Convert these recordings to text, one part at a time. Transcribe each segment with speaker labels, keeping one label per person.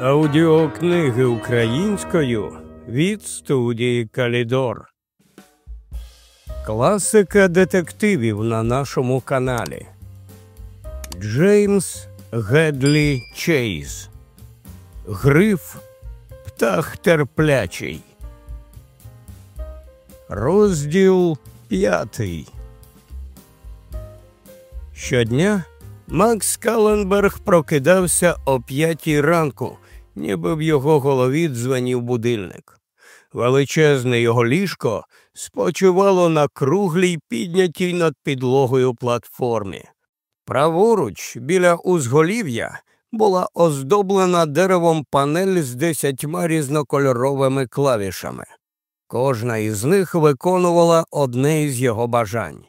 Speaker 1: Аудіокниги українською від студії Калідор. Класика детективів на нашому каналі. Джеймс Гедлі Чейз. Гриф Птах терплячий. Розділ п'ятий. Щодня Макс Каленберг прокидався о п'ятій ранку, ніби в його голові дзвонів будильник. Величезне його ліжко спочивало на круглій піднятій над підлогою платформі. Праворуч, біля узголів'я, була оздоблена деревом панель з десятьма різнокольоровими клавішами. Кожна із них виконувала одне із його бажань.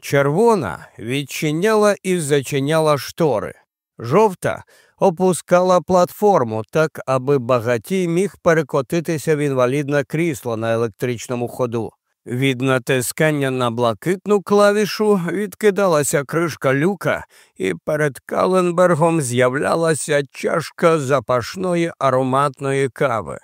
Speaker 1: Червона відчиняла і зачиняла штори, жовта опускала платформу так, аби багатій міг перекотитися в інвалідне крісло на електричному ходу. Від натискання на блакитну клавішу відкидалася кришка люка, і перед Каленбергом з'являлася чашка запашної ароматної кави.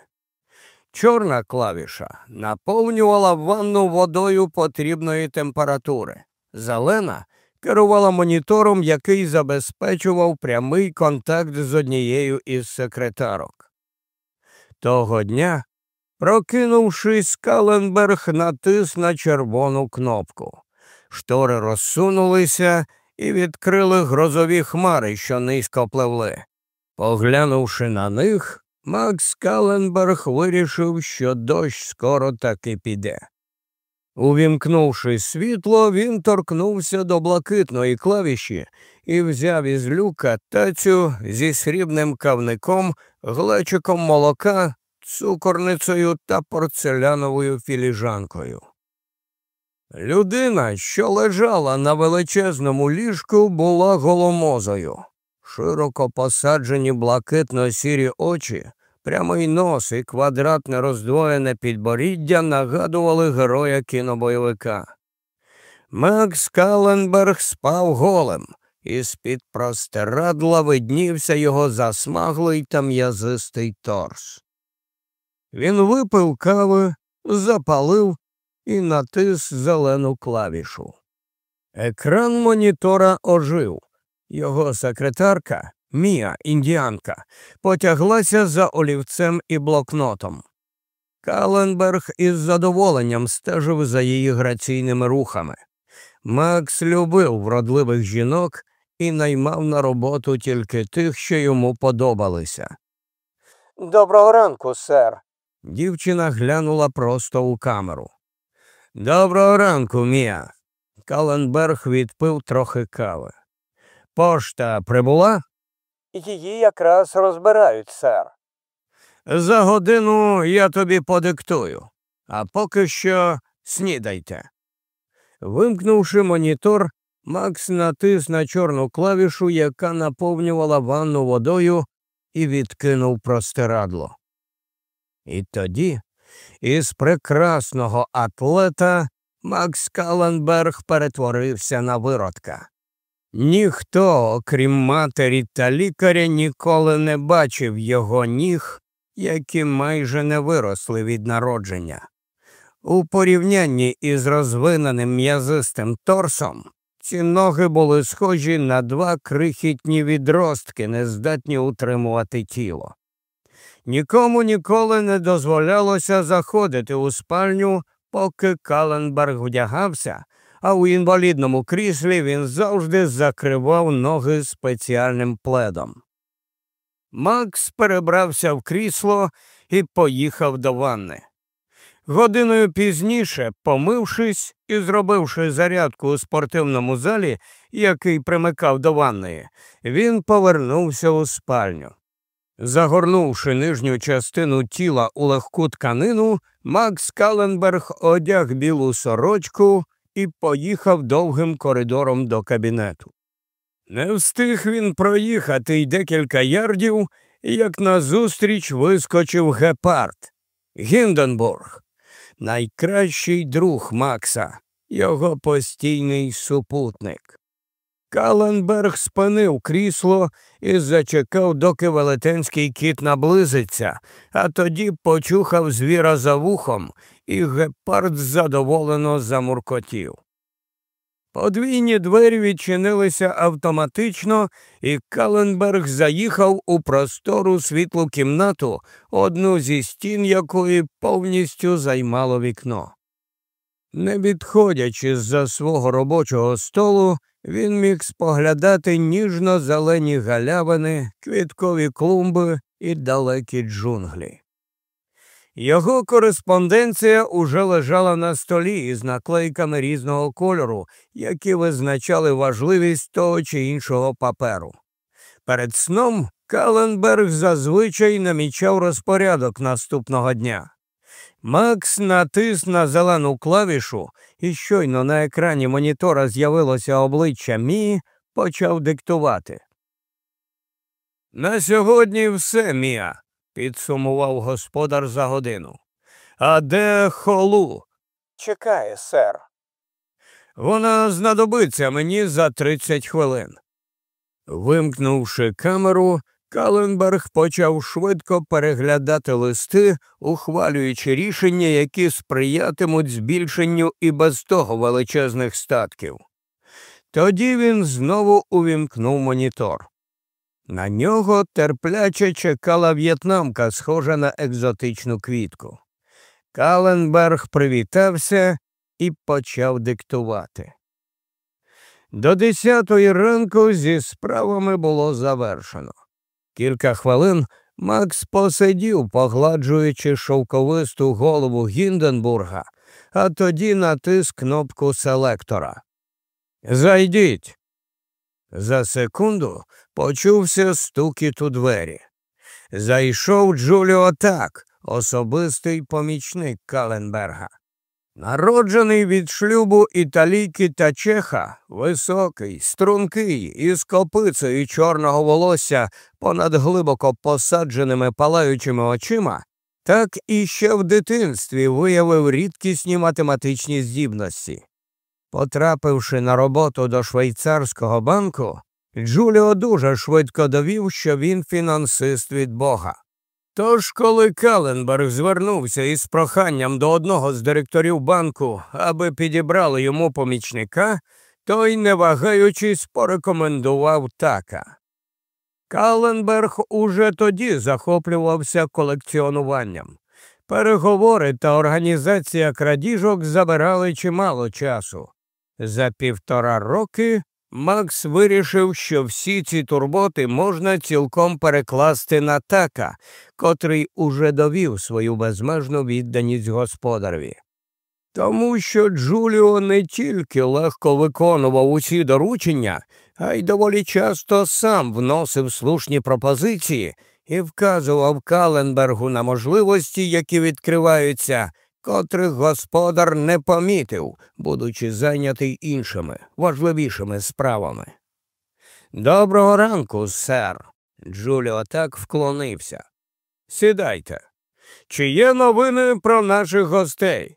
Speaker 1: Чорна клавіша наповнювала ванну водою потрібної температури. Зелена керувала монітором, який забезпечував прямий контакт з однією із секретарок. Того дня, прокинувшись, Каленберг натис на червону кнопку. Штори розсунулися і відкрили грозові хмари, що низько пливли. Поглянувши на них, Макс Каленберг вирішив, що дощ скоро таки піде. Увімкнувши світло, він торкнувся до блакитної клавіші і взяв із люка тацю зі срібним кавником, глечиком молока, цукорницею та порцеляновою філіжанкою. Людина, що лежала на величезному ліжку, була голомозою. Широко посаджені блакитно сірі очі Прямий нос і квадратне роздвоєне підборіддя нагадували героя кінобойовика. Макс Каленберг спав голим, і з-під простирадла виднівся його засмаглий та м'язистий торс. Він випив кави, запалив і натис зелену клавішу. Екран монітора ожив. Його секретарка Мія, індіанка, потяглася за олівцем і блокнотом. Каленберг із задоволенням стежив за її граційними рухами. Макс любив вродливих жінок і наймав на роботу тільки тих, що йому подобалися. Доброго ранку, сер. Дівчина глянула просто у камеру. Доброго ранку, Мія. Каленберг відпив трохи кави. Пошта прибула?
Speaker 2: Її якраз розбирають, сер.
Speaker 1: За годину я тобі подиктую, а поки що снідайте. Вимкнувши монітор, Макс натис на чорну клавішу, яка наповнювала ванну водою, і відкинув простирадло. І тоді із прекрасного атлета Макс Каленберг перетворився на виродка. Ніхто, окрім матері та лікаря, ніколи не бачив його ніг, які майже не виросли від народження. У порівнянні із розвиненим м'язистим торсом ці ноги були схожі на два крихітні відростки, нездатні утримувати тіло. Нікому ніколи не дозволялося заходити у спальню, поки Каленберг вдягався а у інвалідному кріслі він завжди закривав ноги спеціальним пледом. Макс перебрався в крісло і поїхав до ванни. Годиною пізніше, помившись і зробивши зарядку у спортивному залі, який примикав до ванної, він повернувся у спальню. Загорнувши нижню частину тіла у легку тканину, Макс Каленберг одяг білу сорочку, і поїхав довгим коридором до кабінету. Не встиг він проїхати й декілька ярдів, як назустріч вискочив гепард Гінденбург, найкращий друг Макса, його постійний супутник. Каленберг спинив крісло і зачекав, доки велетенський кіт наблизиться, а тоді почухав звіра за вухом, і гепард задоволено замуркотів. Подвійні двері відчинилися автоматично, і Каленберг заїхав у простору світлу кімнату, одну зі стін якої повністю займало вікно. Не відходячи з за свого робочого столу, він міг споглядати ніжно зелені галявини, квіткові клумби і далекі джунглі. Його кореспонденція уже лежала на столі із наклейками різного кольору, які визначали важливість того чи іншого паперу. Перед сном Каленберг зазвичай намічав розпорядок наступного дня. Макс натис на зелену клавішу, і щойно на екрані монітора з'явилося обличчя Мії, почав диктувати. На сьогодні все, Мія підсумував господар за годину. А де холу?
Speaker 2: Чекає, сер.
Speaker 1: Вона знадобиться мені за 30 хвилин. Вимкнувши камеру, Каленберг почав швидко переглядати листи, ухвалюючи рішення, які сприятимуть збільшенню і без того величезних статків. Тоді він знову увімкнув монітор. На нього терпляче чекала в'єтнамка, схожа на екзотичну квітку. Каленберг привітався і почав диктувати. До десятої ранку зі справами було завершено. Кілька хвилин Макс посидів, погладжуючи шовковисту голову Гінденбурга, а тоді натис кнопку селектора. Зайдіть. За секунду почувся стукіт у двері. Зайшов Джуліо так, особистий помічник Каленберга. Народжений від шлюбу італійки та чеха, високий, стрункий, із копицею чорного волосся понад глибоко посадженими палаючими очима, так і ще в дитинстві виявив рідкісні математичні здібності. Потрапивши на роботу до швейцарського банку, Джуліо дуже швидко довів, що він фінансист від Бога. Тож, коли Каленберг звернувся із проханням до одного з директорів банку, аби підібрали йому помічника, той, не вагаючись, порекомендував така. Каленберг уже тоді захоплювався колекціонуванням. Переговори та організація крадіжок забирали чимало часу. За півтора роки Макс вирішив, що всі ці турботи можна цілком перекласти на така, котрий уже довів свою безмежну відданість господареві. Тому що Джуліо не тільки легко виконував усі доручення, а й доволі часто сам вносив слушні пропозиції і вказував Каленбергу на можливості, які відкриваються котрих господар не помітив, будучи зайнятий іншими, важливішими справами. Доброго ранку, сер. Джуліо так вклонився. Сідайте. Чи є новини про наших гостей?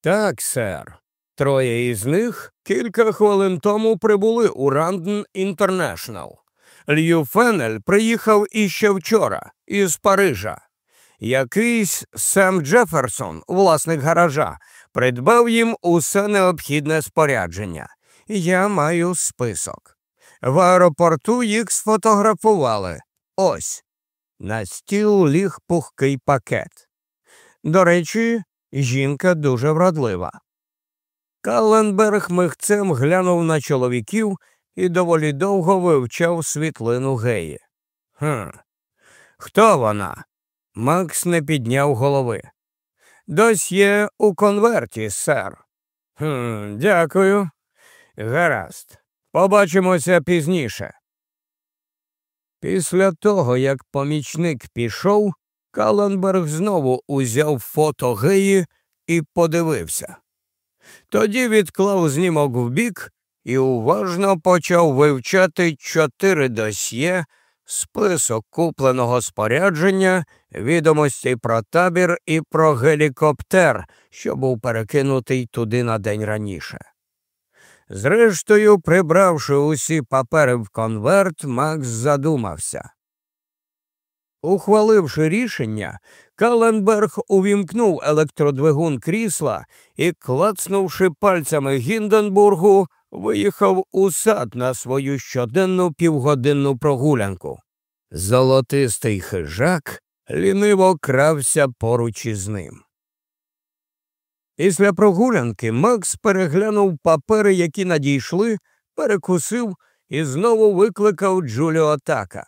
Speaker 1: Так, сер. Троє із них кілька хвилин тому прибули у Ранден Інтернешнл. Лью Фенель приїхав іще вчора із Парижа. Якийсь Сем Джеферсон, власник гаража, придбав їм усе необхідне спорядження. Я маю список. В аеропорту їх сфотографували. Ось. На стіл ліг пухкий пакет. До речі, жінка дуже вродлива. Каленберг михцем глянув на чоловіків і доволі довго вивчав світлину геї. «Хм, Хто вона? Макс не підняв голови. Досьє у конверті, сер. «Хм, Дякую. Гаразд. Побачимося пізніше. Після того, як помічник пішов, Каленберг знову узяв фото геї і подивився. Тоді відклав знімок вбік і уважно почав вивчати чотири досьє список купленого спорядження, відомості про табір і про гелікоптер, що був перекинутий туди на день раніше. Зрештою, прибравши усі папери в конверт, Макс задумався. Ухваливши рішення, Каленберг увімкнув електродвигун крісла і, клацнувши пальцями Гінденбургу, виїхав у сад на свою щоденну півгодинну прогулянку. Золотистий хижак ліниво крався поруч із ним. Після прогулянки Макс переглянув папери, які надійшли, перекусив і знову викликав Джуліо Така.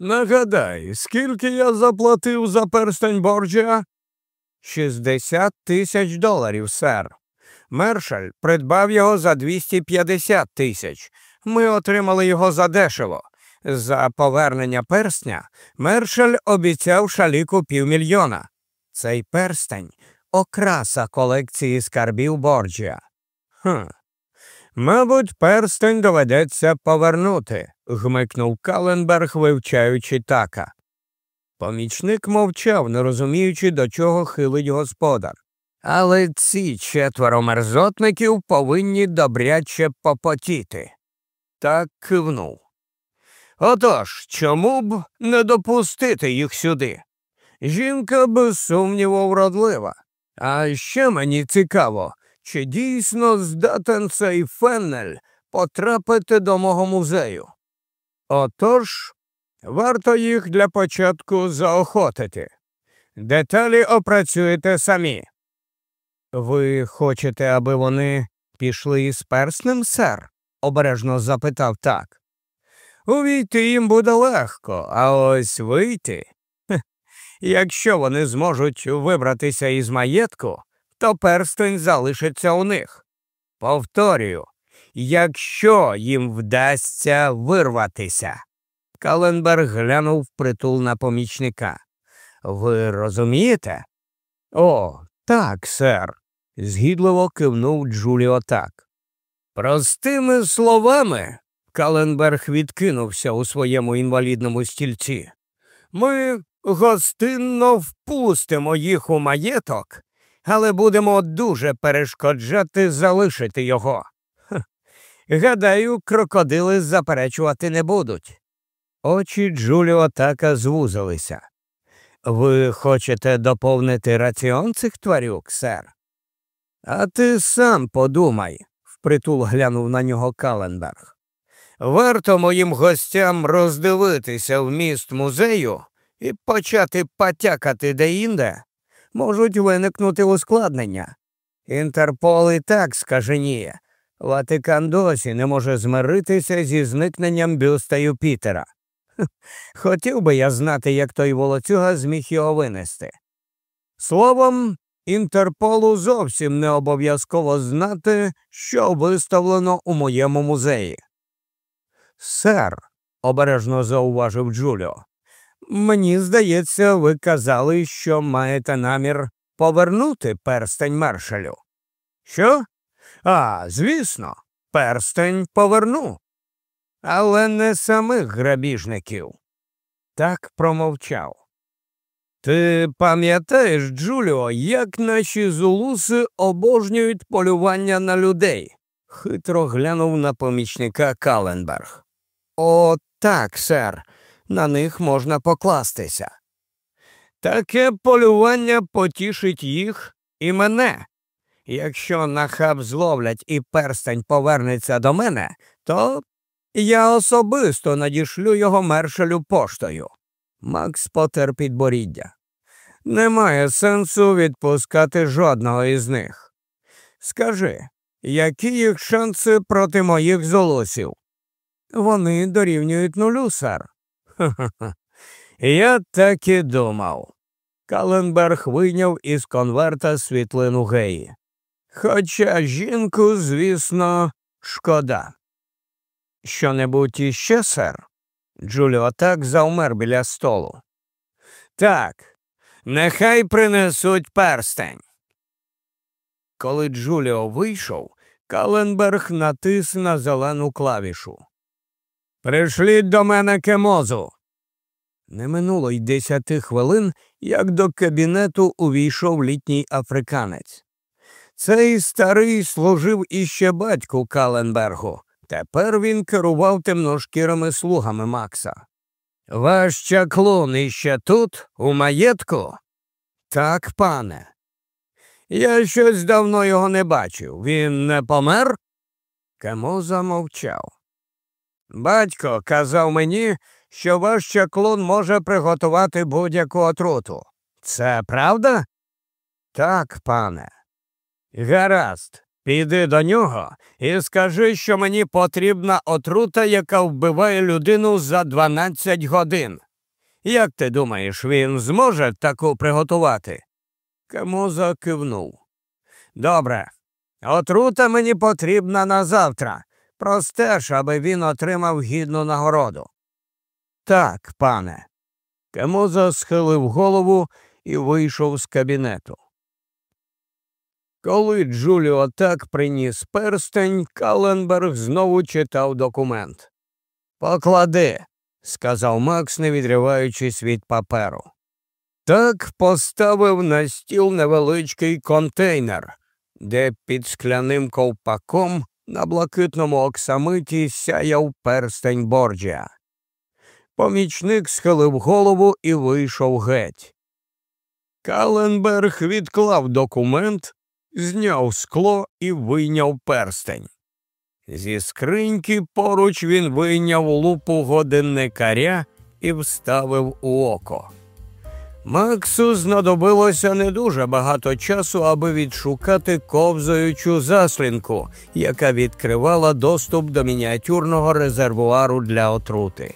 Speaker 1: Нагадай, скільки я заплатив за перстень Борджіа? Шістдесят тисяч доларів, сер. Мершаль придбав його за 250 тисяч. Ми отримали його задешево. За повернення перстня Мершаль обіцяв Шаліку півмільйона. Цей перстень окраса колекції скарбів Борджіа. Хм. Мабуть, перстень доведеться повернути, гмикнув Каленберг, вивчаючи Така. Помічник мовчав, не розуміючи, до чого хилить господар. Але ці четверо мерзотників повинні добряче попотіти. Так кивнув. Отож, чому б не допустити їх сюди? Жінка без сумніву вродлива. А ще мені цікаво, чи дійсно здатен цей феннель потрапити до мого музею. Отож, варто їх для початку заохотити. Деталі опрацюєте самі. Ви хочете, аби вони пішли із перснем, сер? обережно запитав так. Увійти їм буде легко, а ось вийти. Хех, якщо вони зможуть вибратися із маєтку, то перстень залишиться у них. Повторюю, якщо їм вдасться вирватися. Каленберг глянув притул на помічника. Ви розумієте? О, так, сер, згідливо кивнув Джуліо так. Простими словами, Каленберг відкинувся у своєму інвалідному стільці. Ми гостинно впустимо їх у маєток, але будемо дуже перешкоджати залишити його. Ха. Гадаю, крокодили заперечувати не будуть. Очі Джуліо така звузилися. Ви хочете доповнити раціон цих тварюк, сер? А ти сам подумай, впритул глянув на нього Каленберг. Варто моїм гостям роздивитися вміст музею і почати потякати деінде, можуть виникнути ускладнення. Інтерпол і так скаженіє. Ватикан досі не може змиритися зі зникненням бюста Юпітера. Хотів би я знати, як той волоцюга зміг його винести. Словом, Інтерполу зовсім не обов'язково знати, що виставлено у моєму музеї. Сер, обережно зауважив Джуліо, мені здається, ви казали, що маєте намір повернути перстень маршалю. Що? А, звісно, перстень поверну. Але не самих грабіжників. Так промовчав. Ти пам'ятаєш, Джуліо, як наші зулуси обожнюють полювання на людей? хитро глянув на помічника Каленберг. О, так, сер, на них можна покластися. Таке полювання потішить їх і мене. Якщо нахаб зловлять і перстень повернеться до мене, то я особисто надішлю його мершелю поштою. Макс потер підборіддя. Немає сенсу відпускати жодного із них. Скажи, які їх шанси проти моїх золосів? Вони дорівнюють нулю, сер. Я так і думав. Каленберг вийняв із конверта світлину геї. Хоча жінку, звісно, шкода. Що небудь іще, сер? Джуліо так завмер біля столу. Так, нехай принесуть перстень. Коли Джуліо вийшов, Каленберг натис на зелену клавішу. Пришліть до мене кемозу. Не минуло й десяти хвилин, як до кабінету увійшов літній африканець. Цей старий служив іще батьку Каленбергу. Тепер він керував темношкірими слугами Макса. Ваш чаклун іще тут, у маєтку? Так, пане. Я щось давно його не бачив. Він не помер? Кемо замовчав. Батько казав мені, що ваш чаклун може приготувати будь-яку отруту. Це правда? Так, пане. Гаразд, піди до нього і скажи, що мені потрібна отрута, яка вбиває людину за 12 годин. Як ти думаєш, він зможе таку приготувати? Камоза кивнув. Добре, отрута мені потрібна на завтра. Простеж, аби він отримав гідну нагороду. Так, пане. Камоза схилив голову і вийшов з кабінету. Коли Джуліо так приніс перстень, Каленберг знову читав документ. Поклади, сказав Макс, не відриваючись від паперу. Так поставив на стіл невеличкий контейнер, де під скляним ковпаком на блакитному оксамиті сяяв перстень Борджія. Помічник схилив голову і вийшов геть. Каленберг відклав документ, зняв скло і вийняв перстень. Зі скриньки поруч він вийняв лупу годинникаря і вставив у око. Максу знадобилося не дуже багато часу, аби відшукати ковзаючу заслінку, яка відкривала доступ до мініатюрного резервуару для отрути.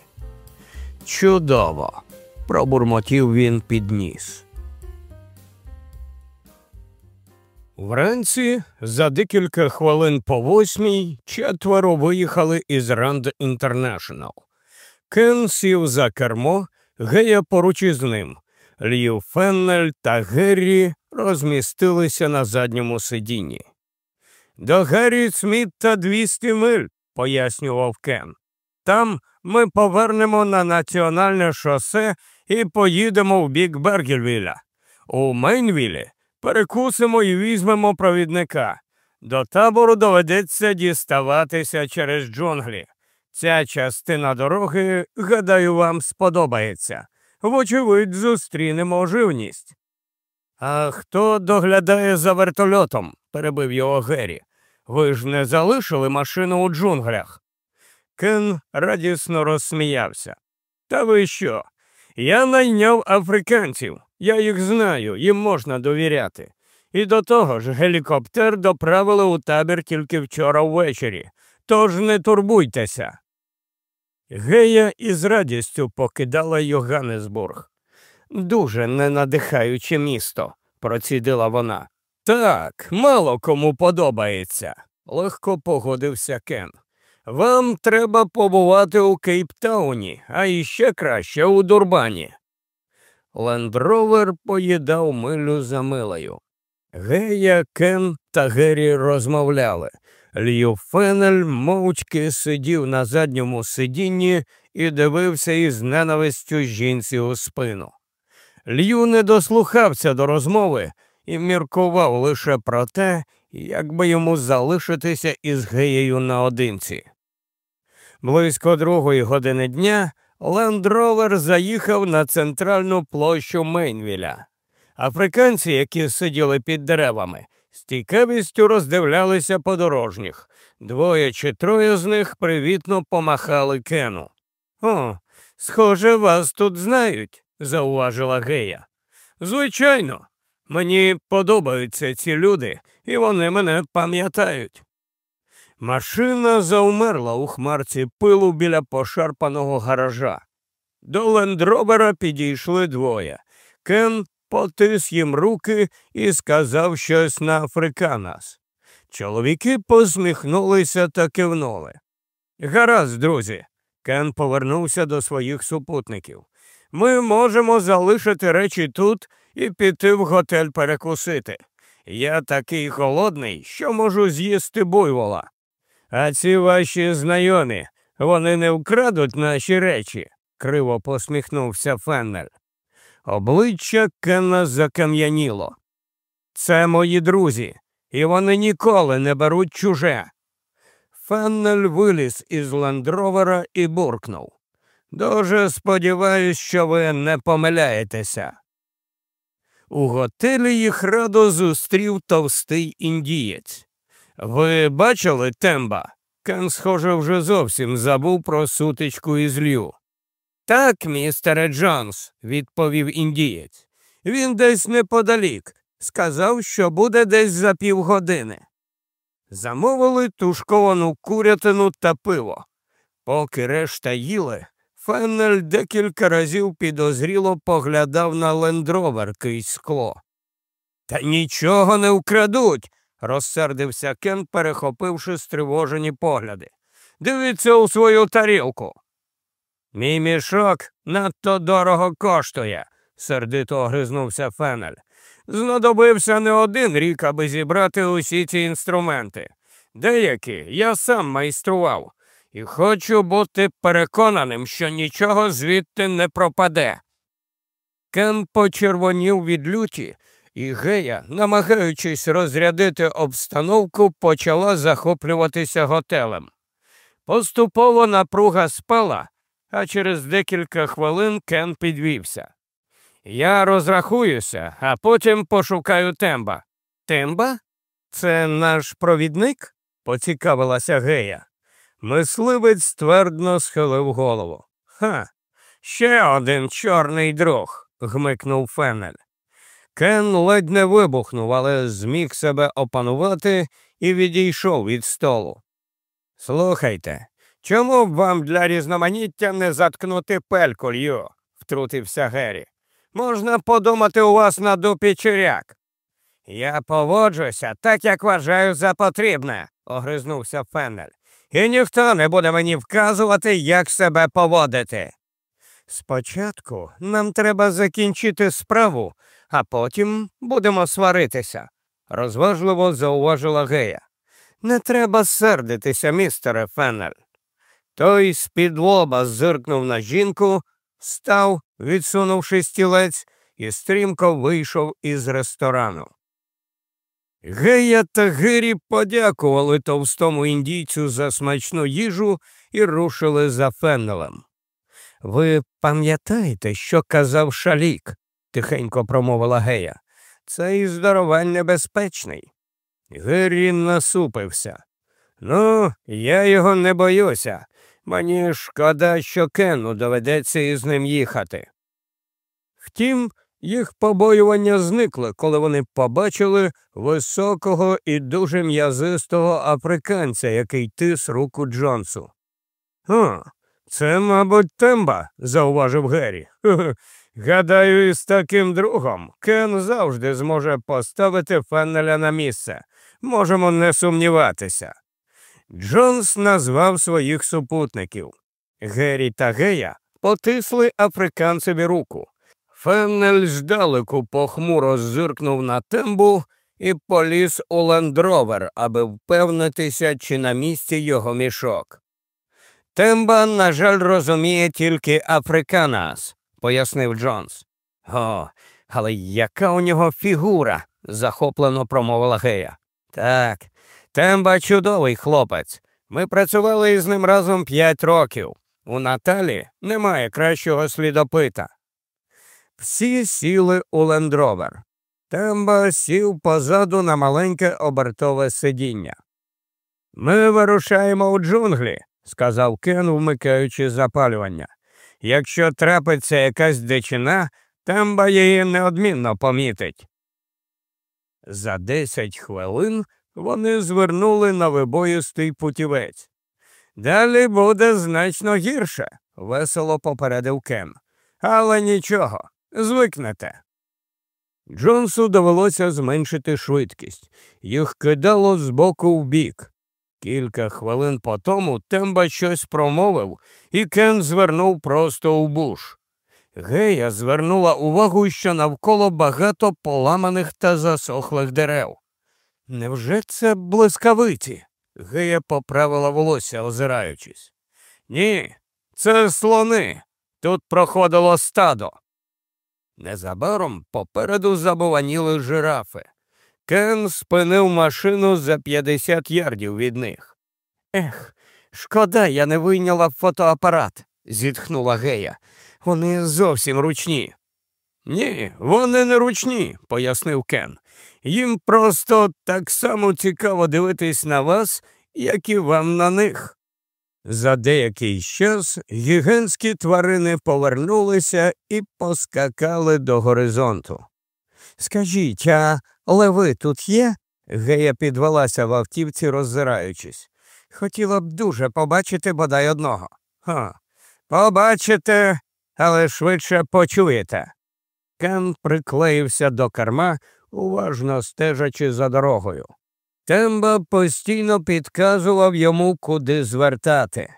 Speaker 1: Чудово! пробурмотів він під ніс. Вранці за декілька хвилин по восьмій четверо виїхали із Ранд Інтернешнл. Кен сів за кермо, гея поруч із ним. Лью Феннель та Геррі розмістилися на задньому сидінні. До Геррі Смітта 200 миль, пояснював Кен. Там ми повернемо на національне шосе і поїдемо в бік Бергельвіля. У Мейнвілі перекусимо і візьмемо провідника. До табору доведеться діставатися через джунглі. Ця частина дороги, гадаю, вам сподобається. Вочевидь, зустрінемо живність. А хто доглядає за вертольотом? перебив його Геррі. Ви ж не залишили машину у джунглях. Кен радісно розсміявся. Та ви що? Я найняв африканців. Я їх знаю, їм можна довіряти. І до того ж, гелікоптер доправили у табір тільки вчора ввечері. Тож не турбуйтеся. Гея із радістю покидала Йоганнесбург. Дуже ненадихаюче місто, процідила вона. Так, мало кому подобається, легко погодився Кен. Вам треба побувати у Кейптауні, а іще краще у Дурбані. Лендровер поїдав милю за милою. Гея, Кен та Геррі розмовляли. Лью Фенель мовчки сидів на задньому сидінні і дивився із ненавистю жінці у спину. Лью не дослухався до розмови і міркував лише про те, як би йому залишитися із геєю наодинці. Близько другої години дня лендровер заїхав на центральну площу Мейнвіля. Африканці, які сиділи під деревами, з цікавістю роздивлялися подорожніх. Двоє чи троє з них привітно помахали кену. О, схоже, вас тут знають, зауважила Гея. Звичайно, мені подобаються ці люди, і вони мене пам'ятають. Машина заумерла у хмарці пилу біля пошарпаного гаража. До лендробера підійшли двоє. Кен потис їм руки і сказав щось на африканас. Чоловіки посміхнулися та кивнули. Гаразд, друзі, Кен повернувся до своїх супутників. Ми можемо залишити речі тут і піти в готель перекусити. Я такий холодний, що можу з'їсти буйвола. А ці ваші знайомі, вони не вкрадуть наші речі, криво посміхнувся Феннель. Обличчя Кена закам'яніло. Це мої друзі. і вони ніколи не беруть чуже. Феннель виліз із лендровера і буркнув. Дуже сподіваюсь, що ви не помиляєтеся. У готелі їх радо зустрів товстий індієць. Ви бачили темба? Кен, схоже, вже зовсім забув про сутичку із Лю. Так, містере Джонс, відповів індієць. Він десь неподалік. Сказав, що буде десь за півгодини. Замовили тушковану курятину та пиво. Поки решта їли, Феннель декілька разів підозріло поглядав на лендровер крізь скло. Та нічого не вкрадуть, розсердився Кен, перехопивши стривожені погляди. Дивіться у свою тарілку. Мій мішок надто дорого коштує, сердито огризнувся Фенель. Знадобився не один рік, аби зібрати усі ці інструменти. Деякі я сам майстрував, і хочу бути переконаним, що нічого звідти не пропаде. Кен почервонів від люті, і Гея, намагаючись розрядити обстановку, почала захоплюватися готелем. Поступово напруга спала, а через декілька хвилин Кен підвівся. Я розрахуюся, а потім пошукаю темба. Темба? Це наш провідник? поцікавилася Гея. Мисливець ствердно схилив голову. Ха, ще один чорний друг, гмикнув Фенель. Кен ледь не вибухнув, але зміг себе опанувати і відійшов від столу. Слухайте, чому б вам для різноманіття не заткнути пельку, Лью? втрутився Геррі. Можна подумати у вас на дупі чиряк. Я поводжуся так, як вважаю за потрібне, огризнувся Феннель. І ніхто не буде мені вказувати, як себе поводити. Спочатку нам треба закінчити справу, а потім будемо сваритися, розважливо зауважила Гея. Не треба сердитися, містере Феннель. Той з-під лоба зиркнув на жінку, став, відсунувши стілець, і стрімко вийшов із ресторану. Гея та Гирі подякували товстому індійцю за смачну їжу і рушили за Феннелем. Ви пам'ятаєте, що казав шалік? Тихенько промовила Гея. Цей здоровань небезпечний. Гирі насупився. Ну, я його не боюся. Мені шкода, що Кену доведеться із ним їхати. Втім, їх побоювання зникли, коли вони побачили високого і дуже м'язистого африканця, який тис руку Джонсу. «О, це, мабуть, темба, зауважив Геррі. Гадаю, із таким другом Кен завжди зможе поставити Феннеля на місце. Можемо не сумніватися. Джонс назвав своїх супутників. Геррі та Гея потисли африканцеві руку. Феннель здалеку похмуро зиркнув на тембу і поліз у лендровер, аби впевнитися, чи на місці його мішок. Темба, на жаль, розуміє тільки африканас, пояснив Джонс. О, але яка у нього фігура? захоплено промовила Гея. Так, темба чудовий хлопець. Ми працювали із ним разом п'ять років. У Наталі немає кращого слідопита. Всі сіли у лендровер. Темба сів позаду на маленьке обертове сидіння. Ми вирушаємо у джунглі, сказав Кен, вмикаючи запалювання. Якщо трапиться якась дичина, темба її неодмінно помітить. За десять хвилин вони звернули на вибоїстий путівець. Далі буде значно гірше, весело попередив Кен. Але нічого, звикнете. Джонсу довелося зменшити швидкість. Їх кидало з боку в бік. Кілька хвилин по тому темба щось промовив, і Кен звернув просто у буш. Гея звернула увагу, що навколо багато поламаних та засохлих дерев. Невже це блискавиці? Гея поправила волосся, озираючись. Ні, це слони. Тут проходило стадо. Незабаром попереду забованіли жирафи. Кен спинив машину за 50 ярдів від них. Ех, шкода, я не вийняла фотоапарат, зітхнула Гея. Вони зовсім ручні. Ні, вони не ручні, пояснив Кен. Їм просто так само цікаво дивитись на вас, як і вам на них. За деякий час гігантські тварини повернулися і поскакали до горизонту. Скажіть, а леви тут є? Гея підвелася в автівці, роззираючись. Хотіла б дуже побачити бодай одного. Ха, Побачите, але швидше почуєте. Кен приклеївся до керма, уважно стежачи за дорогою. Темба постійно підказував йому, куди звертати.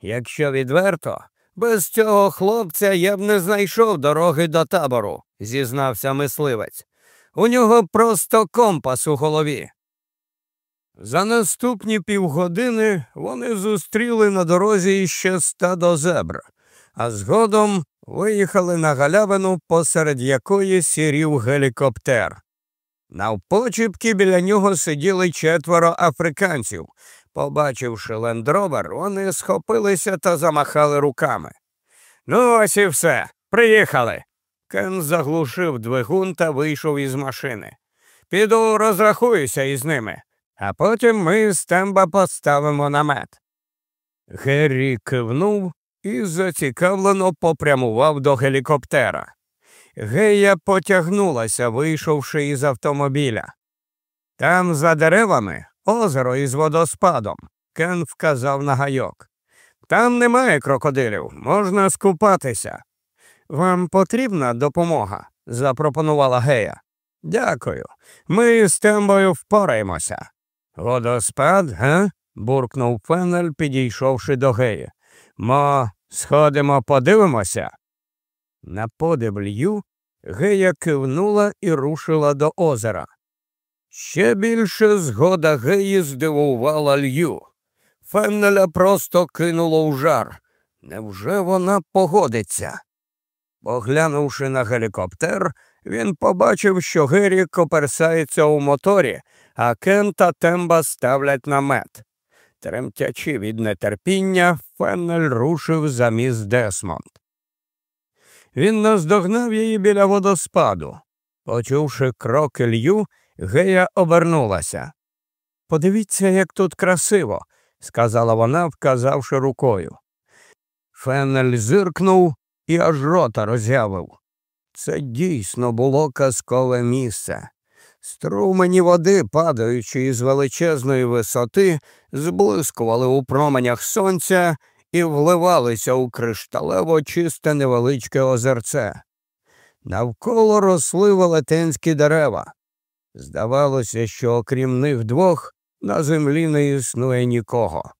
Speaker 1: Якщо відверто, без цього хлопця я б не знайшов дороги до табору, зізнався мисливець. У нього просто компас у голові. За наступні півгодини вони зустріли на дорозі ще стадо зебр, а згодом виїхали на галявину, посеред якої сірів гелікоптер. Навпочіпки біля нього сиділи четверо африканців. Побачивши лендровер, вони схопилися та замахали руками. Ну, ось і все. Приїхали. Кен заглушив двигун та вийшов із машини. Піду розрахуюся із ними, а потім ми з темба поставимо намет. Геррі кивнув і зацікавлено попрямував до гелікоптера. Гея потягнулася, вийшовши із автомобіля. Там, за деревами, озеро із водоспадом. Кен вказав на гайок. Там немає крокодилів, можна скупатися. Вам потрібна допомога? запропонувала Гея. Дякую. Ми з тембою впораємося. Водоспад, га? буркнув Фенель, підійшовши до Геї. Мо, сходимо, подивимося. На подив лью Гея кивнула і рушила до озера. Ще більше згода Геї здивувала лью. Феннеля просто кинуло в жар. Невже вона погодиться? Поглянувши на гелікоптер, він побачив, що Гері коперсається у моторі, а Кен та Темба ставлять намет. Тремтячи від нетерпіння, Феннель рушив за міс Десмонд. Він наздогнав її біля водоспаду. Почувши кроки Лью, Гея обернулася. Подивіться, як тут красиво, сказала вона, вказавши рукою. Фенель зиркнув і аж рота роз'явив. Це дійсно було казкове місце. Струмені води, падаючи із величезної висоти, зблискували у променях сонця і вливалися у кришталево чисте невеличке озерце. Навколо росли велетенські дерева. Здавалося, що окрім них двох на землі не існує нікого.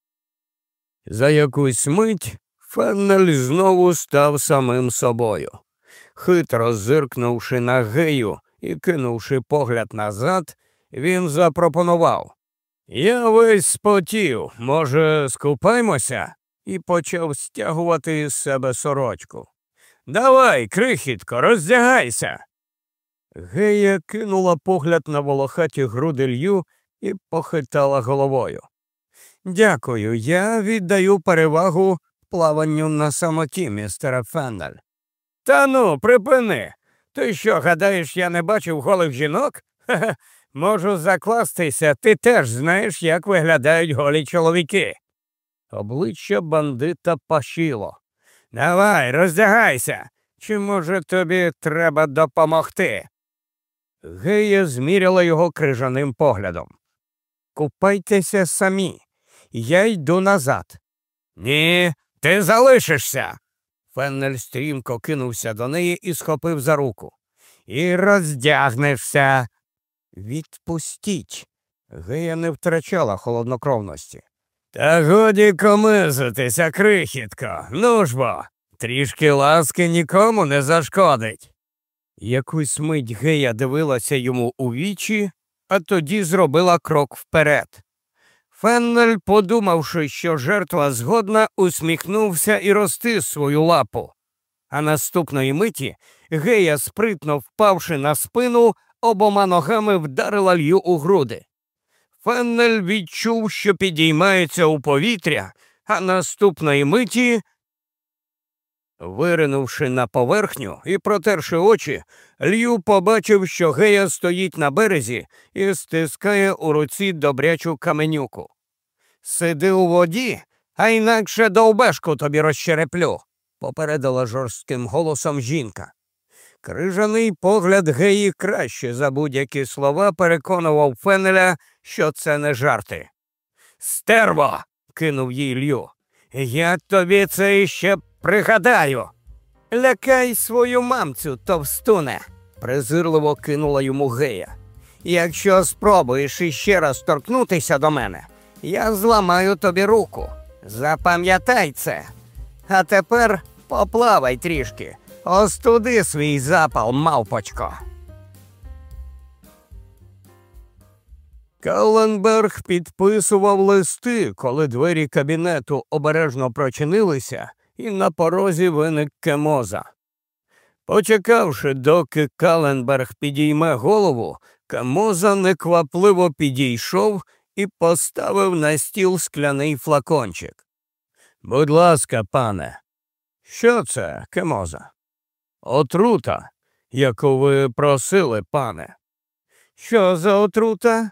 Speaker 1: За якусь мить Феннель знову став самим собою. Хитро зиркнувши на гею і кинувши погляд назад, він запропонував Я весь спотів, може, скупаймося? і почав стягувати із себе сорочку. Давай, крихітко, роздягайся. Гея кинула погляд на волохаті груди лью і похитала головою. Дякую, я віддаю перевагу плаванню на самоті, містере Феннель. Та ну, припини. Ти що, гадаєш, я не бачив голих жінок? Хе-хе, Можу закластися, ти теж знаєш, як виглядають голі чоловіки. Обличчя бандита пашіло. Давай, роздягайся. Чи, може, тобі треба допомогти? Гея зміряла його крижаним поглядом. Купайтеся самі, я йду назад. Ні, ти залишишся. Феннель стрімко кинувся до неї і схопив за руку. І роздягнешся. Відпустіть. Гея не втрачала холоднокровності. Та годі комизитися, крихітко. Ну ж бо, трішки ласки нікому не зашкодить. Якусь мить Гея дивилася йому у вічі, а тоді зробила крок вперед. Феннель, подумавши, що жертва згодна, усміхнувся і розтис свою лапу. А наступної миті Гея, спритно впавши на спину, обома ногами вдарила лью у груди. Феннель відчув, що підіймається у повітря, а наступної миті Виринувши на поверхню і протерши очі, Лью побачив, що Гея стоїть на березі і стискає у руці добрячу каменюку. Сиди у воді, а інакше довбешку тобі розчереплю, попередила жорстким голосом жінка. Крижаний погляд Геї краще за будь-які слова переконував Фенеля, що це не жарти. Стерво. кинув їй Лью. Я тобі це іще Пригадаю. Лякай свою мамцю, товстуне, презирливо кинула йому гея. Якщо спробуєш іще раз торкнутися до мене, я зламаю тобі руку. Запам'ятай це. А тепер поплавай трішки, остуди свій запал, мавпочко. Каленберг підписував листи, коли двері кабінету обережно прочинилися і на порозі виник кемоза. Почекавши, доки Каленберг підійме голову, Кемоза неквапливо підійшов і поставив на стіл скляний флакончик. Будь ласка, пане, що це, Кемоза? Отрута, яку ви просили, пане. Що за отрута?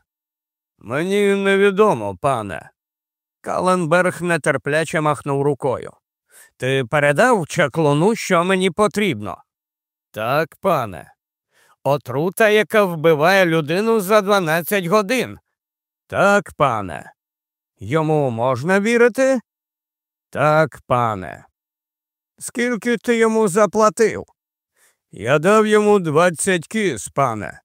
Speaker 1: Мені невідомо, пане. Каленберг нетерпляче махнув рукою. Ти передав чаклуну, що мені потрібно? Так, пане. Отрута, яка вбиває людину за 12 годин. Так, пане. Йому можна вірити? Так, пане. Скільки ти йому заплатив? Я дав йому 20 кіз, пане.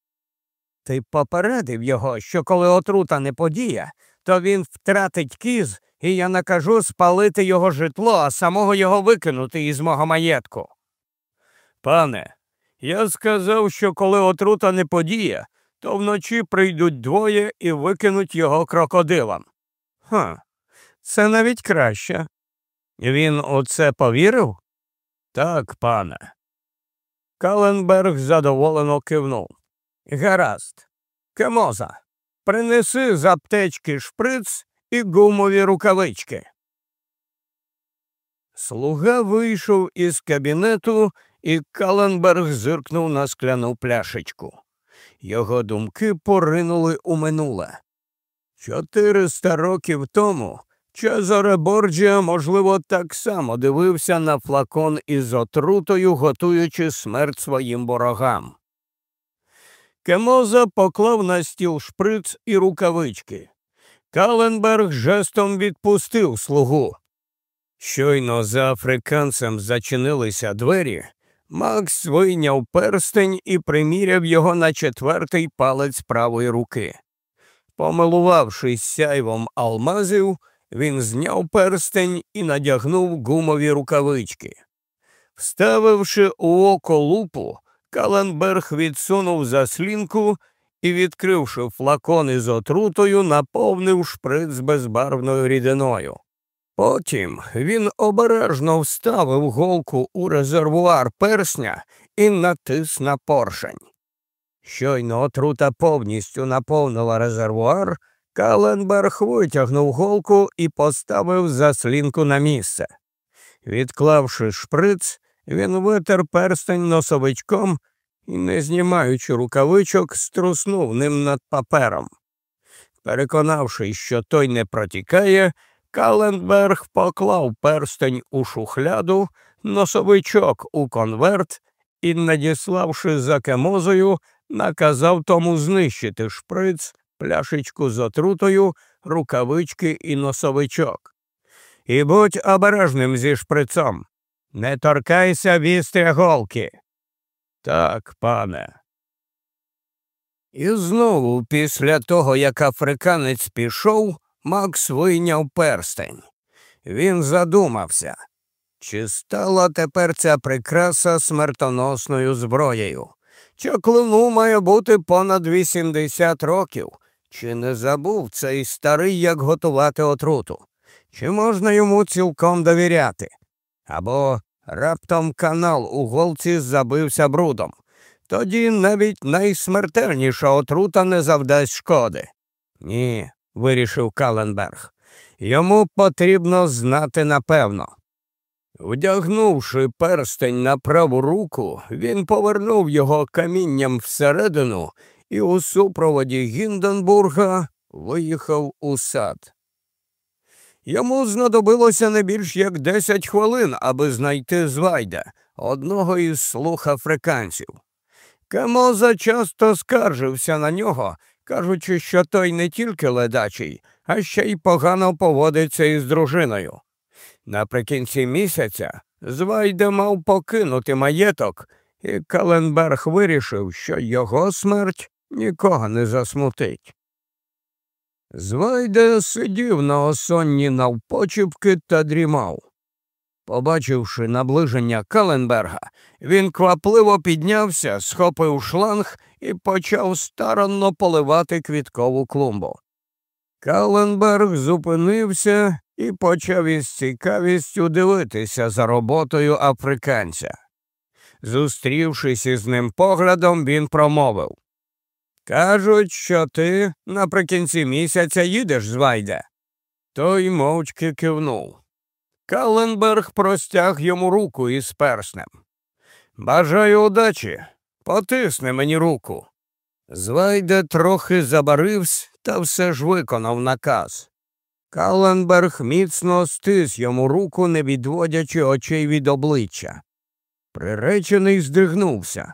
Speaker 1: Ти попередив його, що коли отрута не подіє, то він втратить кіз і я накажу спалити його житло, а самого його викинути із мого маєтку. Пане, я сказав, що коли отрута не подіє, то вночі прийдуть двоє і викинуть його крокодилам. Ха, це навіть краще. Він у це повірив? Так, пане. Каленберг задоволено кивнув. Гаразд. Кемоза, принеси з аптечки шприц і гумові рукавички. Слуга вийшов із кабінету, і Каленберг зиркнув на скляну пляшечку. Його думки поринули у минуле. Чотириста років тому Чезаре Борджіа, можливо, так само дивився на флакон із отрутою, готуючи смерть своїм ворогам. Кемоза поклав на стіл шприц і рукавички. Каленберг жестом відпустив слугу. Щойно за африканцем зачинилися двері, Макс вийняв перстень і приміряв його на четвертий палець правої руки. Помилувавшись сяйвом алмазів, він зняв перстень і надягнув гумові рукавички. Вставивши у око лупу, Каленберг відсунув заслінку і, відкривши флакон із отрутою, наповнив шприц безбарвною рідиною. Потім він обережно вставив голку у резервуар персня і натис на поршень. Щойно отрута повністю наповнила резервуар, Каленберг витягнув голку і поставив заслінку на місце. Відклавши шприц, він витер перстень носовичком і, не знімаючи рукавичок, струснув ним над папером. Переконавшись, що той не протікає, Каленберг поклав перстень у шухляду, носовичок у конверт і, надіславши за кемозою, наказав тому знищити шприц, пляшечку з отрутою, рукавички і носовичок. І будь обережним зі шприцом. Не торкайся вістря голки. Так, пане. І знову, після того, як африканець пішов, Макс вийняв перстень. Він задумався, чи стала тепер ця прикраса смертоносною зброєю? Чаклуну має бути понад 80 років. Чи не забув цей старий, як готувати отруту? Чи можна йому цілком довіряти? Або Раптом канал у голці забився брудом. Тоді навіть найсмертельніша отрута не завдасть шкоди. Ні, вирішив Каленберг. Йому потрібно знати напевно. Вдягнувши перстень на праву руку, він повернув його камінням всередину і у супроводі Гінденбурга виїхав у сад. Йому знадобилося не більш як десять хвилин, аби знайти Звайда, одного із слух африканців. Камоза часто скаржився на нього, кажучи, що той не тільки ледачий, а ще й погано поводиться із дружиною. Наприкінці місяця Звайде мав покинути маєток, і Каленберг вирішив, що його смерть нікого не засмутить. Звайде сидів на осонні навпочіпки та дрімав. Побачивши наближення Каленберга, він квапливо піднявся, схопив шланг і почав старанно поливати квіткову клумбу. Каленберг зупинився і почав із цікавістю дивитися за роботою африканця. Зустрівшись із ним поглядом, він промовив Кажуть, що ти наприкінці місяця їдеш з Вайде. Той мовчки кивнув. Каленберг простяг йому руку із перснем. Бажаю удачі, потисни мені руку. Звайде трохи забарився та все ж виконав наказ. Каленберг міцно стис йому руку, не відводячи очей від обличчя. Приречений здригнувся.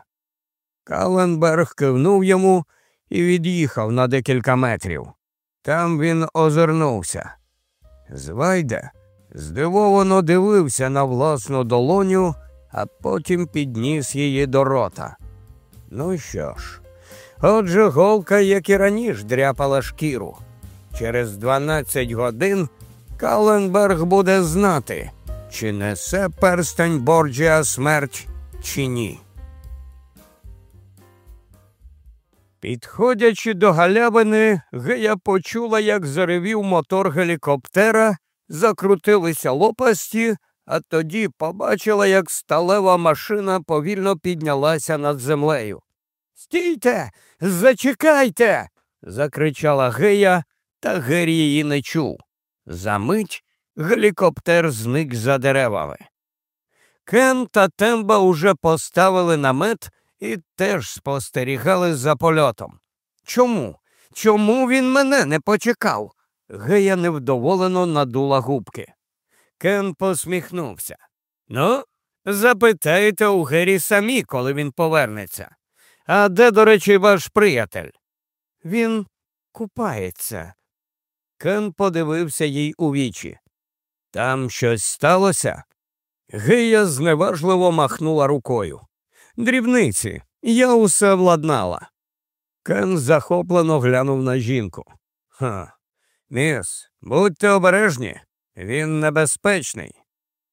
Speaker 1: Каленберг кивнув йому і від'їхав на декілька метрів. Там він озирнувся. Звайде здивовано дивився на власну долоню, а потім підніс її до рота. Ну що ж, отже, голка, як і раніше, дряпала шкіру. Через 12 годин Каленберг буде знати, чи несе перстень Борджіа смерть, чи ні. Підходячи до галявини, Гея почула, як заревів мотор гелікоптера, закрутилися лопасті, а тоді побачила, як сталева машина повільно піднялася над землею. Стійте, зачекайте. закричала Гея, та Гері її не чув. Замить гелікоптер зник за деревами. Кен та Темба уже поставили намет і теж спостерігали за польотом. Чому? Чому він мене не почекав? Гея невдоволено надула губки. Кен посміхнувся. Ну, запитайте у Гері самі, коли він повернеться. А де, до речі, ваш приятель? Він купається. Кен подивився їй у вічі. Там щось сталося? Гея зневажливо махнула рукою. Дрібниці, я усе владнала. Кен захоплено глянув на жінку. Ха, міс, будьте обережні, він небезпечний.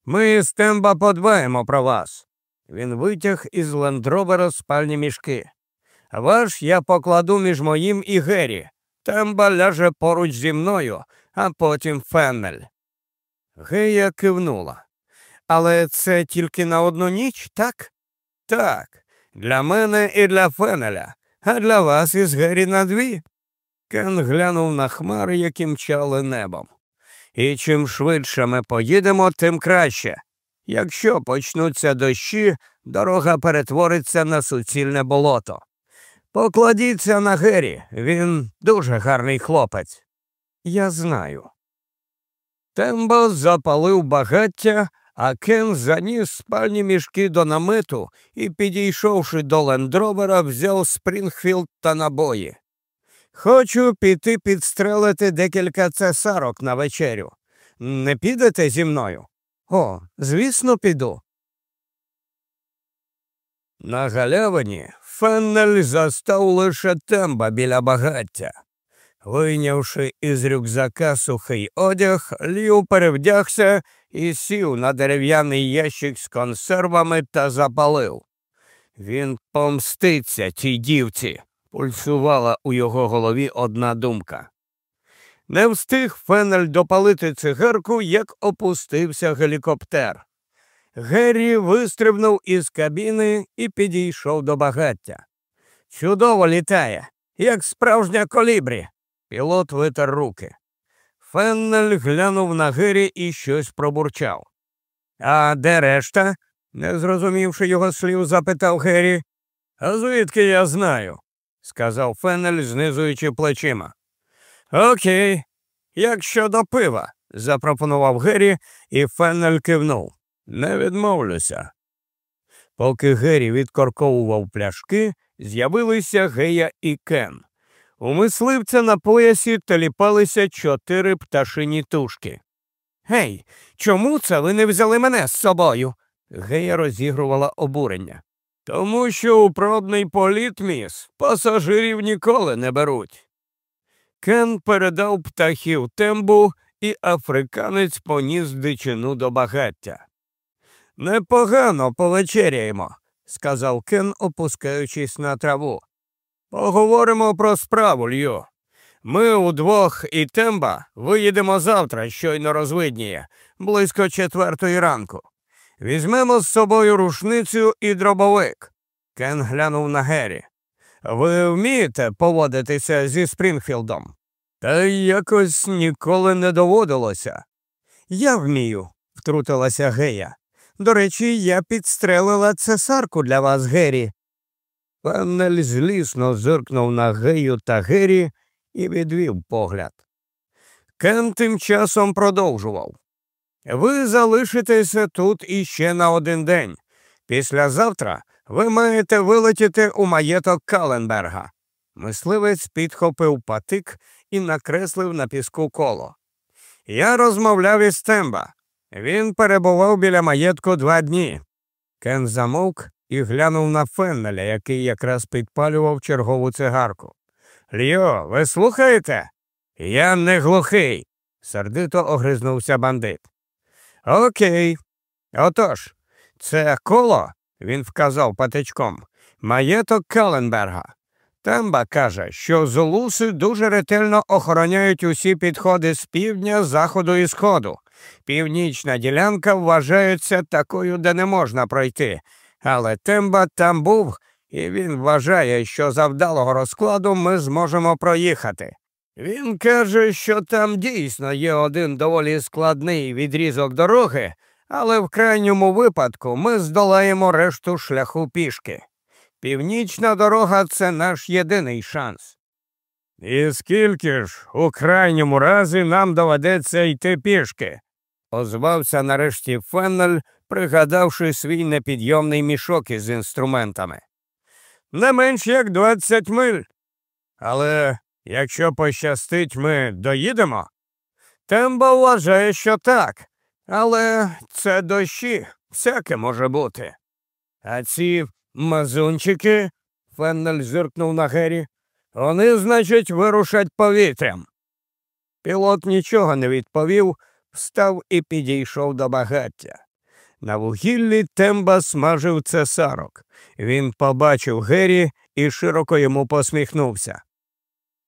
Speaker 1: Ми з Темба подбаємо про вас. Він витяг із лендровера спальні мішки. Ваш я покладу між моїм і Гері. Темба ляже поруч зі мною, а потім Феннель. Гея кивнула. Але це тільки на одну ніч, так? Так, для мене і для Фенеля, а для вас із Гері на дві. Кен глянув на хмари, які мчали небом. І чим швидше ми поїдемо, тим краще. Якщо почнуться дощі, дорога перетвориться на суцільне болото. Покладіться на Гері, він дуже гарний хлопець. Я знаю. Тембо запалив багаття, а Кен заніс спальні мішки до намету і, підійшовши до лендровера, взяв Спрінгфілд та набої. Хочу піти підстрелити декілька цесарок на вечерю. Не підете зі мною? О, звісно, піду. На галявині Феннель застав лише темба біля багаття. Вийнявши із рюкзака сухий одяг, Ліу перевдягся і сів на дерев'яний ящик з консервами та запалив. Він помститься тій дівці, пульсувала у його голові одна думка. Не встиг Фенель допалити цигарку, як опустився гелікоптер. Геррі вистрибнув із кабіни і підійшов до багаття. Чудово літає, як справжня колібрі. Пілот витер руки. Феннель глянув на Гері і щось пробурчав. А де решта? не зрозумівши його слів, запитав Геррі. А звідки я знаю? Сказав Феннель, знизуючи плечима. Окей, як щодо пива, запропонував Геррі, і Феннель кивнув. Не відмовлюся. Поки Геррі відкорковував пляшки, з'явилися Гея і Кен. У мисливця на поясі теліпалися чотири пташині тушки. Гей, чому це ви не взяли мене з собою? Гея розігрувала обурення. Тому що у пробний політ, міс, пасажирів ніколи не беруть. Кен передав птахів тембу, і африканець поніс дичину до багаття. Непогано повечеряємо, сказав Кен, опускаючись на траву. Поговоримо про справу, Лью. Ми удвох і темба виїдемо завтра, щойно розвидніє, близько четвертої ранку. Візьмемо з собою рушницю і дробовик. Кен глянув на Геррі. Ви вмієте поводитися зі Спрінгфілдом? Та якось ніколи не доводилося. Я вмію, втрутилася Гея. До речі, я підстрелила цесарку для вас, Геррі. Панель злісно зиркнув на Гею та Гері і відвів погляд. Кен тим часом продовжував. Ви залишитеся тут іще на один день. Післязавтра ви маєте вилетіти у маєток Каленберга. Мисливець підхопив патик і накреслив на піску коло. Я розмовляв із Темба. Він перебував біля маєтку два дні. Кен замовк і глянув на Феннеля, який якраз підпалював чергову цигарку. Льо, ви слухаєте? Я не глухий, сердито огризнувся бандит. Окей. Отож, це коло, він вказав патичком, маєток Каленберга. Темба каже, що золуси дуже ретельно охороняють усі підходи з півдня, заходу і сходу. Північна ділянка вважається такою, де не можна пройти, але Темба там був, і він вважає, що за вдалого розкладу ми зможемо проїхати. Він каже, що там дійсно є один доволі складний відрізок дороги, але в крайньому випадку ми здолаємо решту шляху пішки. Північна дорога це наш єдиний шанс. І скільки ж у крайньому разі нам доведеться йти пішки? озвався нарешті Феннель, пригадавши свій непідйомний мішок із інструментами. Не менш як двадцять миль. Але якщо пощастить, ми доїдемо. Тембо вважає, що так, але це дощі, всяке може бути. А ці мазунчики, Феннель зиркнув на Гері, вони, значить, вирушать повітрям. Пілот нічого не відповів, встав і підійшов до багаття. На вугіллі темба смажив цесарок. Він побачив Гері і широко йому посміхнувся.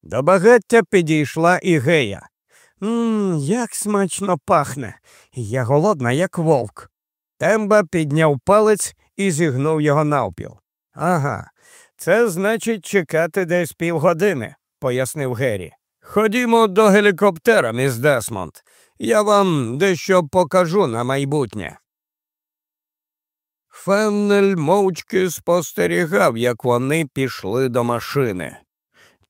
Speaker 1: До багаття підійшла і гея. «Ммм, як смачно пахне. Я голодна, як вовк. Темба підняв палець і зігнув його навпіл. Ага, це значить чекати десь півгодини, пояснив Геррі. Ходімо до гелікоптера, міс Десмонд. Я вам дещо покажу на майбутнє. Феннель мовчки спостерігав, як вони пішли до машини.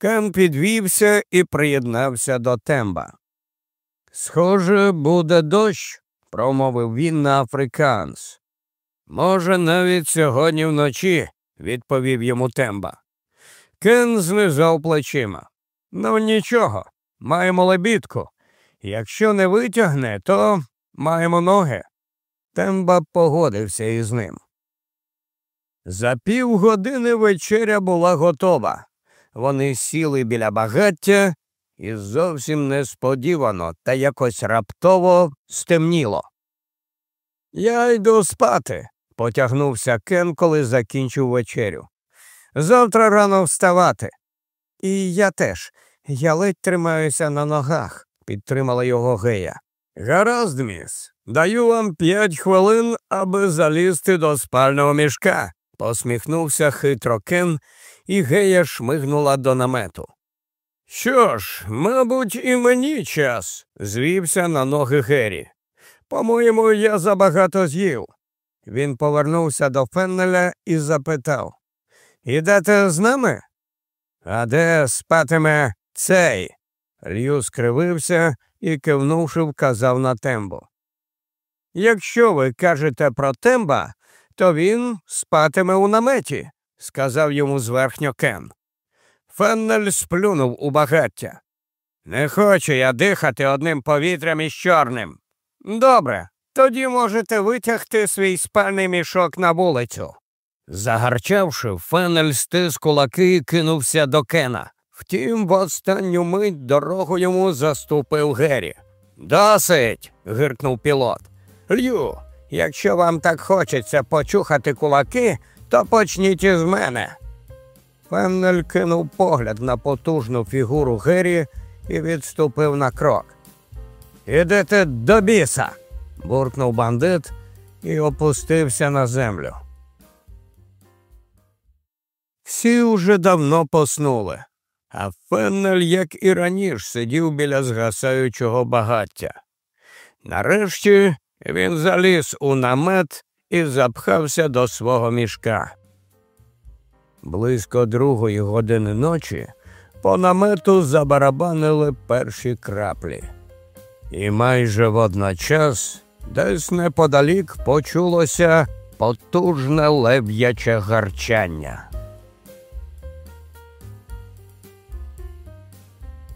Speaker 1: Кен підвівся і приєднався до Темба. Схоже, буде дощ, промовив він на африкаанс. Може, навіть сьогодні вночі, відповів йому Темба. Кен знизав плечима. Ну, нічого, маємо лебідку. Якщо не витягне, то маємо ноги. Темба погодився із ним. За півгодини вечеря була готова. Вони сіли біля багаття і зовсім несподівано та якось раптово стемніло. Я йду спати, потягнувся Кен, коли закінчив вечерю. Завтра рано вставати. І я теж. Я ледь тримаюся на ногах, підтримала його гея. Гаразд, міс, Даю вам п'ять хвилин, аби залізти до спального мішка, посміхнувся хитро Кен, і Гея шмигнула до намету. Що ж, мабуть, і мені час, звівся на ноги Геррі. По-моєму, я забагато з'їв. Він повернувся до Феннеля і запитав Ідете з нами? А де спатиме цей? Лью скривився і, кивнувши, вказав на тембу. Якщо ви кажете про темба, то він спатиме у наметі, сказав йому зверхньо Кен. Феннель сплюнув у багаття. Не хочу я дихати одним повітрям із чорним. Добре, тоді можете витягти свій спальний мішок на вулицю. Загарчавши, Фенель стис кулаки і кинувся до Кена. Втім, в останню мить дорогу йому заступив Геррі. Досить. гиркнув пілот. Лью, якщо вам так хочеться почухати кулаки, то почніть із мене. Феннель кинув погляд на потужну фігуру Геррі і відступив на крок. Ідете до біса, буркнув бандит і опустився на землю. Всі уже давно поснули, а Феннель, як і раніше, сидів біля згасаючого багаття. Нарешті він заліз у намет і запхався до свого мішка. Близько другої години ночі по намету забарабанили перші краплі, і майже водночас десь неподалік почулося потужне лев'яче гарчання.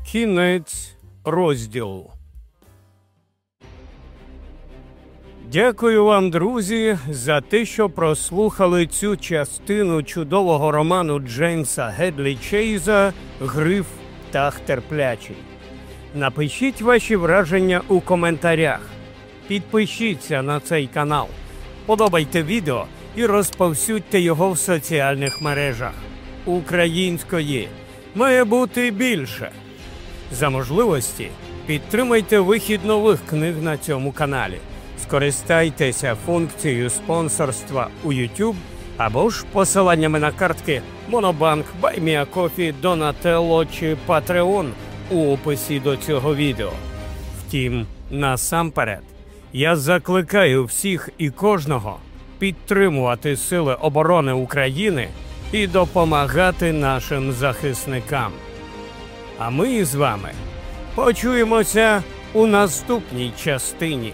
Speaker 1: Кінець розділу. Дякую вам, друзі, за те, що прослухали цю частину чудового роману Джеймса Гедлі Чейза Гриф Птах терплячий. Напишіть ваші враження у коментарях. Підпишіться на цей канал, подобайте відео і розповсюдьте його в соціальних мережах. Української має бути більше. За можливості підтримайте вихід нових книг на цьому каналі. Скористайтеся функцією спонсорства у YouTube або ж посиланнями на картки Monobank, BuyMeACoffee, Donatello чи Patreon у описі до цього відео. Втім, насамперед, я закликаю всіх і кожного підтримувати Сили оборони України і допомагати нашим захисникам. А ми з вами почуємося у наступній частині.